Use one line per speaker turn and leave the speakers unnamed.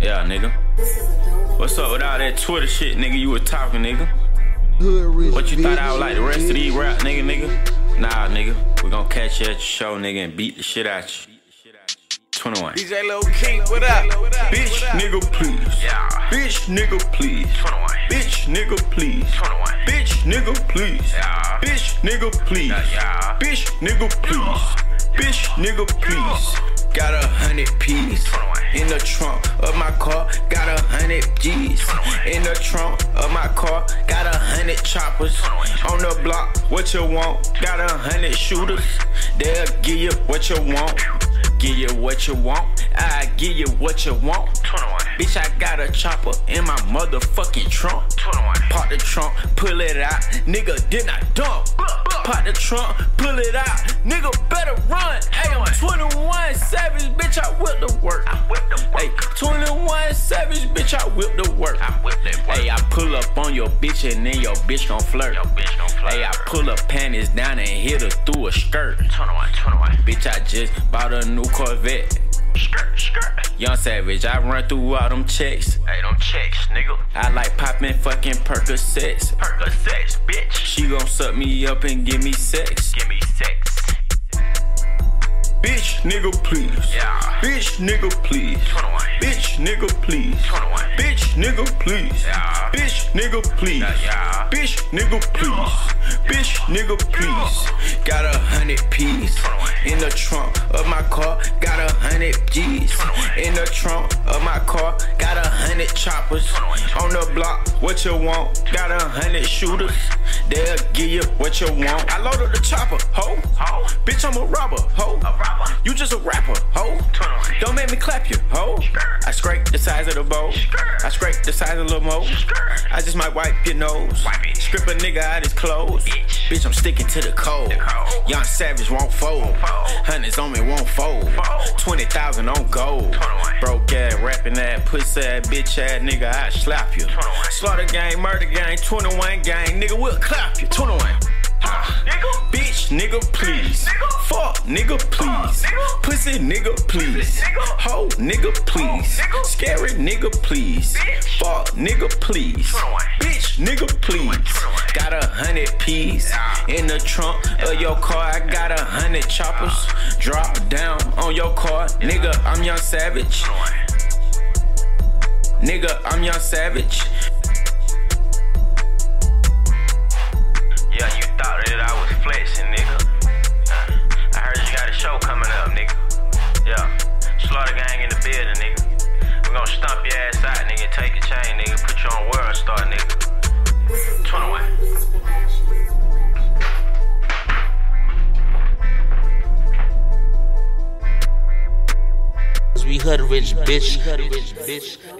Yeah, nigga. What's up with all that Twitter shit, nigga? You was talking, nigga. What you thought I was like the rest of these rap nigga, nigga? Nah, nigga. We gon' catch you at your show, nigga, and beat the shit out you. 21.
DJ Lil King, what up?
Bitch, nigga, please.
Yeah.
Bitch, nigga, please.
21.
Bitch, nigga, please.
21.
Bitch, nigga, please.
Yeah.
Bitch, nigga, please.
Yeah.
Bitch, nigga, please. Bitch, nigga, please. Got a hundred P's in the trunk of my car. Got a hundred G's in the trunk of my car. Got a hundred choppers on the block. What you want? Got a hundred shooters. They'll give you what you want. Give you what you want. I give you what you want.
21.
Bitch, I got a chopper in my motherfucking trunk.
21.
Pop the trunk, pull it out. Nigga, did not dump. Pop the trunk, pull it out. Nigga, better run. Hey, I'm 21 Savage, bitch, I whip the work.
I whip the work.
Hey, 21 Savage, bitch, I whip the work.
I whip that work.
Hey, I pull up on your bitch and then your bitch gon' flirt.
Yo, bitch, don't fly.
Hey, I pull up panties down and hit her through a skirt.
21, 21.
Bitch, I just bought a new Corvette.
Skirt, skirt.
Young Savage, I run through all them checks.
Hey, them checks, nigga.
I like poppin' fucking Percocets.
Percocets, bitch.
She gon' suck me up and give me sex.
Give me sex.
Bitch, nigga, please.
Yeah.
Bitch, nigga, please.
21.
Bitch, nigga, please.
21.
Bitch, nigga, please.
Yeah.
Bitch, nigga, please.
Yeah.
Bitch, nigga, please. Bitch, nigga, please. Got a hundred P's in the trunk of my car. Got a hundred G's in the trunk of my car. Got a hundred choppers on the block. What you want? Got a hundred shooters. They'll give you what you want. I loaded the chopper, ho.
Ho.
Bitch, I'm a robber, ho.
A rapper.
You just a rapper, ho.
21.
Don't make me clap you, ho. I scrape the size of the bowl. I scrape the size of the mo.
Skirt.
I just might wipe your nose.
Wipe it.
Strip a nigga out his clothes.
Bitch.
Bitch, I'm sticking to the code.
code.
Young Savage won't fold.
fold.
Hundreds on me won't fold.
Fold.
20,000 on gold.
21.
Broke ass, rapping ass, pussy ass, bitch ass nigga, I slap you.
21.
Slaughter gang, murder gang, 21 gang, nigga, we'll clap you. 21.
Nigga.
Bitch, nigga, please.
Nigga.
Fuck, nigga, please.
nigga.
Pussy, nigga, please. Ho, nigga, please. Scary, nigga, please.
Bitch.
Fuck, nigga, please.
21.
Bitch, nigga, please.
21.
Got a hundred P's in the trunk of your car. I got a hundred choppers. Drop down on your car. Nigga, I'm Young Savage.
21.
Nigga, I'm Young Savage.
Slaughter gang in the building, nigga. We gonna stomp your ass out, nigga. Take your chain, nigga. Put you on World Star, nigga. 21.
We hood rich, bitch.